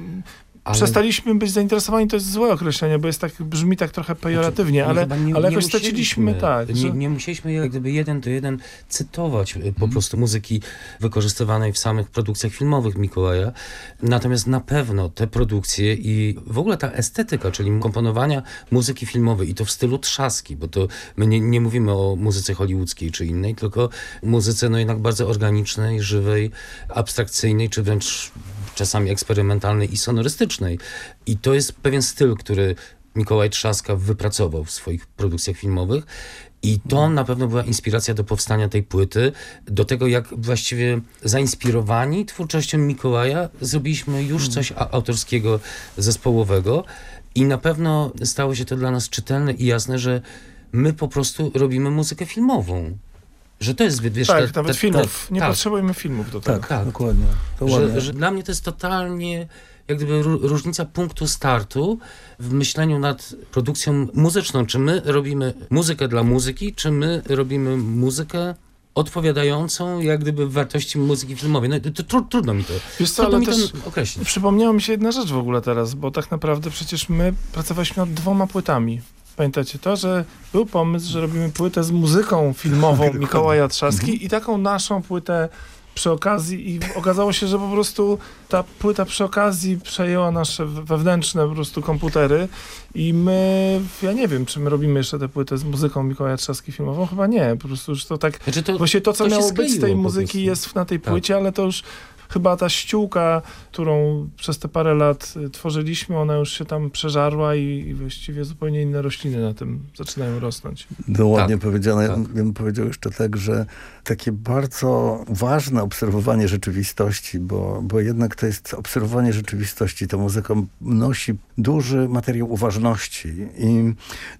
Ale- przestaliśmy być zainteresowani, to jest złe określenie, bo jest tak, brzmi tak trochę pejoratywnie, My ale, nie- ale nie jakoś straciliśmy, tak. Nie, że- nie musieliśmy jak gdyby jeden do jeden cytować y, Mhm. po prostu muzyki wykorzystywanej w samych produkcjach filmowych Mikołaja. Natomiast na pewno te produkcje i w ogóle ta estetyka, czyli komponowania muzyki filmowej i to w stylu trzaski, bo to my nie, nie mówimy o muzyce hollywoodzkiej czy innej, tylko muzyce no jednak bardzo organicznej, żywej, abstrakcyjnej, czy wręcz czasami eksperymentalnej i sonorystycznej. I to jest pewien styl, który Mikołaj Trzaska wypracował w swoich produkcjach filmowych. I to na pewno była inspiracja do powstania tej płyty, do tego jak właściwie zainspirowani twórczością Mikołaja zrobiliśmy już coś a- autorskiego, zespołowego i na pewno stało się to dla nas czytelne i jasne, że my po prostu robimy muzykę filmową. Że to jest, wiesz... tak, ta- nawet ta- filmów. ta- nie tak. potrzebujemy filmów do tego. Tak, dokładnie. To ładnie. Że, że dla mnie to jest totalnie jak gdyby ró- różnica punktu startu w myśleniu nad produkcją muzyczną. Czy my robimy muzykę dla muzyki, czy my robimy muzykę odpowiadającą jak gdyby wartości muzyki filmowej. No, to, tru, trudno mi to, Wiesz co, trudno ale mi to określić. przypomniała mi się jedna rzecz w ogóle teraz, bo tak naprawdę przecież my pracowaliśmy nad dwoma płytami. Pamiętacie to, że był pomysł, że robimy płytę z muzyką filmową Mikołaja Trzaski i taką naszą płytę przy okazji i okazało się, że po prostu ta płyta przy okazji przejęła nasze wewnętrzne po prostu komputery i my, ja nie wiem, czy my robimy jeszcze tę płytę z muzyką Mikołaja Trzaski filmową, chyba nie, po prostu już to tak, Znaczy to, właśnie to, co to miało być z tej muzyki jest na tej Tak. płycie, ale to już chyba ta ściółka, którą przez te parę lat y, tworzyliśmy, ona już się tam przeżarła i, i właściwie zupełnie inne rośliny na tym zaczynają rosnąć. No ładnie Tak, powiedziane. Ja tak. bym powiedział jeszcze tak, że takie bardzo ważne obserwowanie rzeczywistości, bo, bo jednak to jest obserwowanie rzeczywistości. Ta muzyka nosi duży materiał uważności i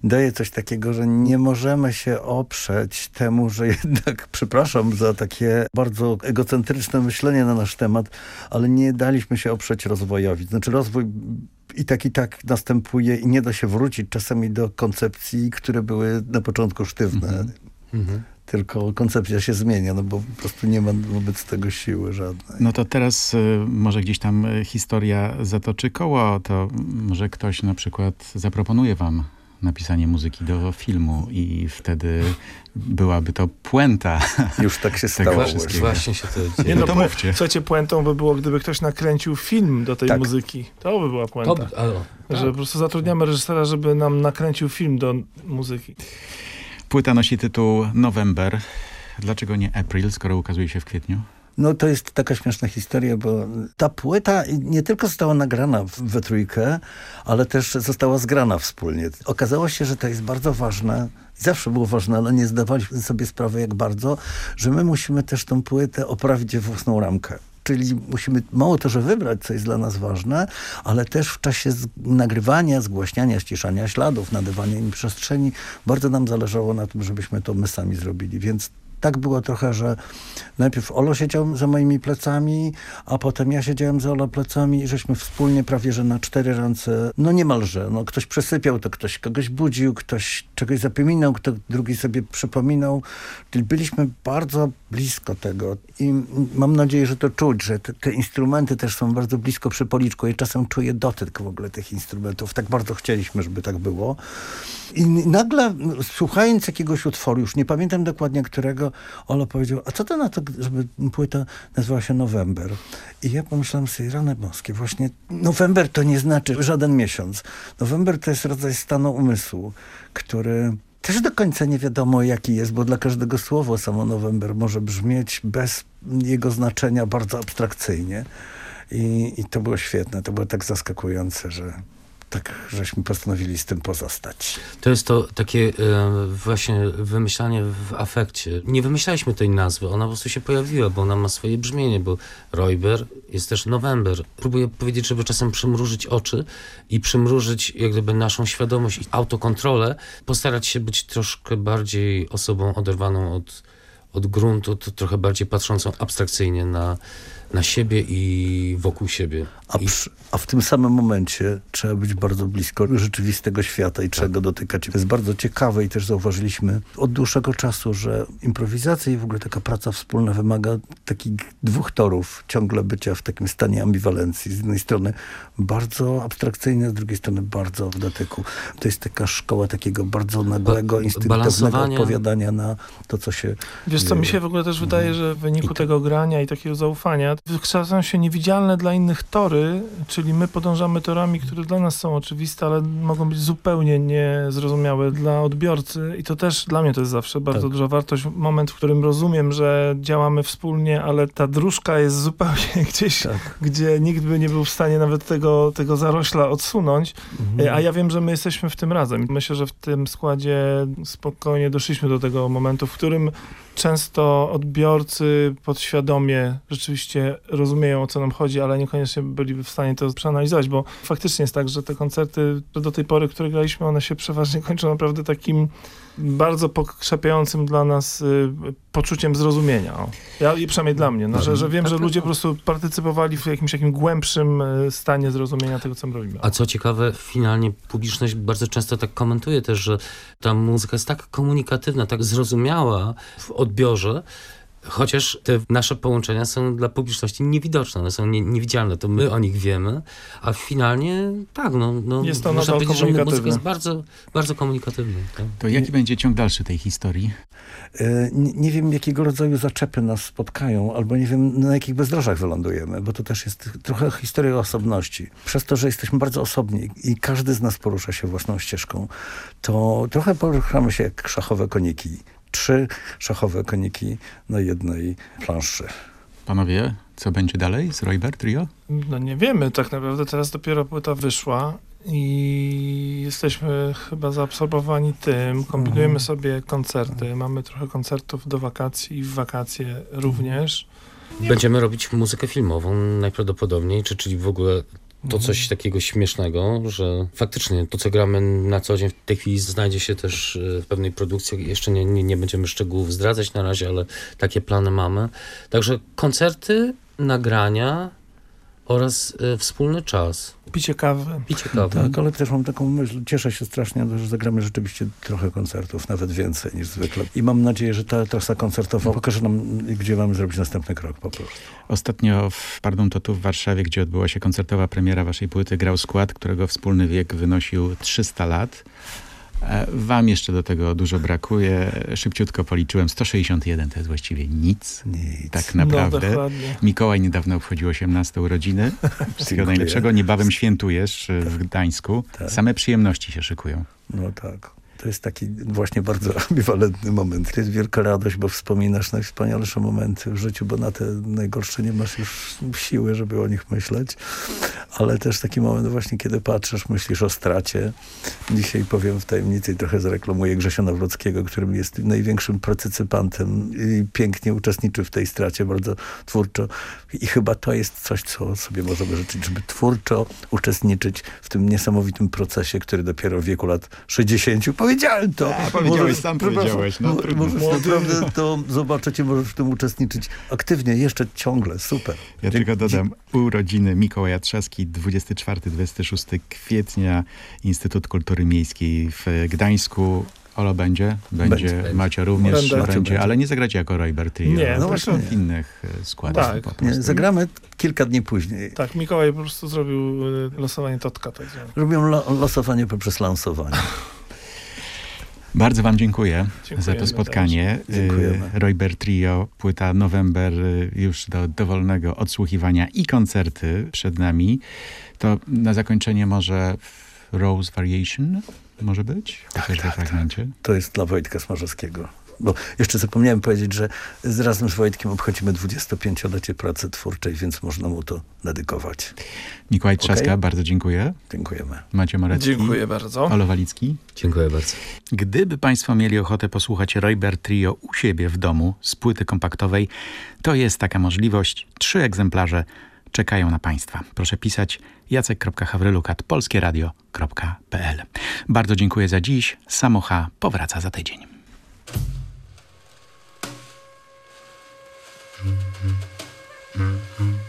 daje coś takiego, że nie możemy się oprzeć temu, że jednak, przepraszam za takie bardzo egocentryczne myślenie na nasz temat, ale nie daliśmy się oprzeć rozwojowi. Znaczy rozwój i tak i tak następuje i nie da się wrócić czasami do koncepcji, które były na początku sztywne. Mhm. Tylko koncepcja się zmienia, no bo po prostu nie ma wobec tego siły żadnej. No to teraz y, może gdzieś tam y, historia zatoczy koło, to może ktoś na przykład zaproponuje wam napisanie muzyki do filmu i wtedy byłaby to puenta. Już tak się stało wszystkiego. Właśnie się to dzieje. Nie No no, to mówcie. Słuchajcie, puentą by było, gdyby ktoś nakręcił film do tej Tak. muzyki. To by była To, puenta. by- o, Że tak. po prostu zatrudniamy reżysera, żeby nam nakręcił film do muzyki. Płyta nosi tytuł November. Dlaczego nie April, skoro ukazuje się w kwietniu? No to jest taka śmieszna historia, bo ta płyta nie tylko została nagrana we trójkę, ale też została zgrana wspólnie. Okazało się, że to jest bardzo ważne, zawsze było ważne, ale nie zdawaliśmy sobie sprawy jak bardzo, że my musimy też tą płytę oprawić w własną ramkę. Czyli musimy mało to, że wybrać, co jest dla nas ważne, ale też w czasie nagrywania, zgłaśniania, ściszania śladów, nadawania im przestrzeni, bardzo nam zależało na tym, żebyśmy to my sami zrobili. Więc tak było trochę, że najpierw Olo siedział za moimi plecami, a potem ja siedziałem za Olo plecami i żeśmy wspólnie prawie, że na cztery ręce, no niemalże, no ktoś przesypiał, to ktoś kogoś budził, ktoś czegoś zapominał, kto drugi sobie przypominał. Byliśmy bardzo blisko tego i mam nadzieję, że to czuć, że te, te instrumenty też są bardzo blisko przy policzku i czasem czuję dotyk w ogóle tych instrumentów. Tak bardzo chcieliśmy, żeby tak było. I nagle, słuchając jakiegoś utworu, już nie pamiętam dokładnie którego, Olo powiedział, a co to na to, żeby płyta nazywała się November? I ja pomyślałem sobie, rane boskie, właśnie November to nie znaczy żaden miesiąc. November to jest rodzaj stanu umysłu, który też do końca nie wiadomo jaki jest, bo dla każdego słowa samo November może brzmieć bez jego znaczenia bardzo abstrakcyjnie. I, I to było świetne, to było tak zaskakujące, że tak żeśmy postanowili z tym pozostać. To jest to takie e, właśnie wymyślanie w afekcie. Nie wymyślaliśmy tej nazwy, ona po prostu się pojawiła, bo ona ma swoje brzmienie, bo Royber jest też November. Próbuję powiedzieć, żeby czasem przymrużyć oczy i przymrużyć jak gdyby naszą świadomość i autokontrolę, postarać się być troszkę bardziej osobą oderwaną od, od gruntu, to trochę bardziej patrzącą abstrakcyjnie na, na siebie i wokół siebie. A, przy, a, w tym samym momencie trzeba być bardzo blisko rzeczywistego świata i trzeba go dotykać. To jest bardzo ciekawe i też zauważyliśmy od dłuższego czasu, że improwizacja i w ogóle taka praca wspólna wymaga takich dwóch torów ciągle bycia w takim stanie ambiwalencji. Z jednej strony bardzo abstrakcyjne, z drugiej strony bardzo w dotyku. To jest taka szkoła takiego bardzo nagłego, instynktownego odpowiadania na to, co się Wiesz co, mi się w ogóle też wydaje, że w wyniku tego grania i takiego zaufania wykształcają się niewidzialne dla innych tory, czyli my podążamy torami, które dla nas są oczywiste, ale mogą być zupełnie niezrozumiałe dla odbiorcy i to też dla mnie to jest zawsze bardzo tak. duża wartość. Moment, w którym rozumiem, że działamy wspólnie, ale ta dróżka jest zupełnie gdzieś, tak. gdzie nikt by nie był w stanie nawet tego, tego zarośla odsunąć, mhm. a ja wiem, że my jesteśmy w tym razem. Myślę, że w tym składzie spokojnie doszliśmy do tego momentu, w którym często odbiorcy podświadomie rzeczywiście rozumieją, o co nam chodzi, ale niekoniecznie byliby w stanie to przeanalizować, bo faktycznie jest tak, że te koncerty do tej pory, które graliśmy, one się przeważnie kończą naprawdę takim bardzo pokrzepiającym dla nas y, poczuciem zrozumienia. O. Ja, I przynajmniej dla mnie, no, że, że wiem, że ludzie po prostu partycypowali w jakimś takim głębszym y, stanie zrozumienia tego, co my robimy. A co ciekawe, finalnie publiczność bardzo często tak komentuje też, że ta muzyka jest tak komunikatywna, tak zrozumiała w odbiorze, Chociaż te nasze połączenia są dla publiczności niewidoczne, one są nie, niewidzialne, to my o nich wiemy, a finalnie tak, no, no jest to można powiedzieć, że muzyka jest bardzo, bardzo komunikatywna. Tak? To jaki będzie ciąg dalszy tej historii? E, nie, nie, wiem, jakiego rodzaju zaczepy nas spotkają, albo nie wiem, na jakich bezdrożach wylądujemy, bo to też jest trochę historia osobności. Przez to, że jesteśmy bardzo osobni i każdy z nas porusza się własną ścieżką, to trochę poruszamy się jak szachowe koniki trzy szachowe koniki na jednej planszy. Panowie, co będzie dalej z Royber Trio? No nie wiemy, tak naprawdę teraz dopiero płyta wyszła i jesteśmy chyba zaabsorbowani tym, kombinujemy mhm. sobie koncerty, mamy trochę koncertów do wakacji i w wakacje również. Będziemy robić muzykę filmową najprawdopodobniej, czy czyli w ogóle to coś takiego śmiesznego, że faktycznie to, co gramy na co dzień w tej chwili znajdzie się też e, w pewnej produkcji. Jeszcze nie, nie, nie będziemy szczegółów zdradzać na razie, ale takie plany mamy. Także koncerty, nagrania, oraz y, wspólny czas. Picie kawy. Picie kawy. Tak, ale też mam taką myśl, cieszę się strasznie, że zagramy rzeczywiście trochę koncertów, nawet więcej niż zwykle. I mam nadzieję, że ta trasa koncertowa pokaże nam, gdzie mamy zrobić następny krok po prostu. Ostatnio w Pardon Totu w Warszawie, gdzie odbyła się koncertowa premiera waszej płyty, grał skład, którego wspólny wiek wynosił 300 lat. E, wam jeszcze do tego dużo brakuje. Szybciutko policzyłem. 161 to jest właściwie nic. nic. Tak naprawdę. No, Mikołaj niedawno obchodził 18 urodziny. Wszystkiego najlepszego. Niebawem świętujesz w Gdańsku. Tak. Same przyjemności się szykują. No tak. To jest taki właśnie bardzo ambiwalentny moment. To jest wielka radość, bo wspominasz najwspanialsze momenty w życiu, bo na te najgorsze nie masz już siły, żeby o nich myśleć. Ale też taki moment właśnie, kiedy patrzysz, myślisz o stracie. Dzisiaj powiem w tajemnicy i trochę zareklamuję Grzesia Nawrockiego, którym jest największym partycypantem i pięknie uczestniczy w tej stracie, bardzo twórczo. I chyba to jest coś, co sobie możemy życzyć, żeby twórczo uczestniczyć w tym niesamowitym procesie, który dopiero w wieku lat 60 powiedziałem to. A, powiedziałeś, sam powiedziałeś. No, mo- możesz naprawdę to zobaczyć i możesz w tym uczestniczyć aktywnie, jeszcze ciągle. Super. Ja tylko dodam urodziny Mikołaja Trzaski 24-26 kwietnia Instytut Kultury Miejskiej w Gdańsku. Olo będzie? Będzie. Będzie. Macie również Będę. będzie, Macie ale nie zagracie jako Roy Trio. Nie, no no właśnie w innych e, składach. Tak. Nie, zagramy kilka dni później. Tak, Mikołaj po prostu zrobił y, losowanie Totka. Tak. Robią lo losowanie poprzez lansowanie. Bardzo wam dziękuję za Dziękujemy to spotkanie. Y, Royber Trio, płyta November y, już do dowolnego odsłuchiwania i koncerty przed nami. To na zakończenie może Rose Variation może być? Chociaż we fragmencie. To jest dla Wojtka Smarzowskiego. Bo jeszcze zapomniałem powiedzieć, że z razem z Wojtkiem obchodzimy 25-lecie pracy twórczej, więc można mu to dedykować. Mikołaj Trzaska, Okej. bardzo dziękuję. Dziękujemy. Macie Morecki. Dziękuję bardzo. Olo Walicki. Dziękuję bardzo. Gdyby Państwo mieli ochotę posłuchać Royber Trio u siebie w domu z płyty kompaktowej, to jest taka możliwość. Trzy egzemplarze czekają na Państwa. Proszę pisać jacek.hawryluk polskieradio.pl Bardzo dziękuję za dziś. Samocha powraca za tydzień. Mm-hmm.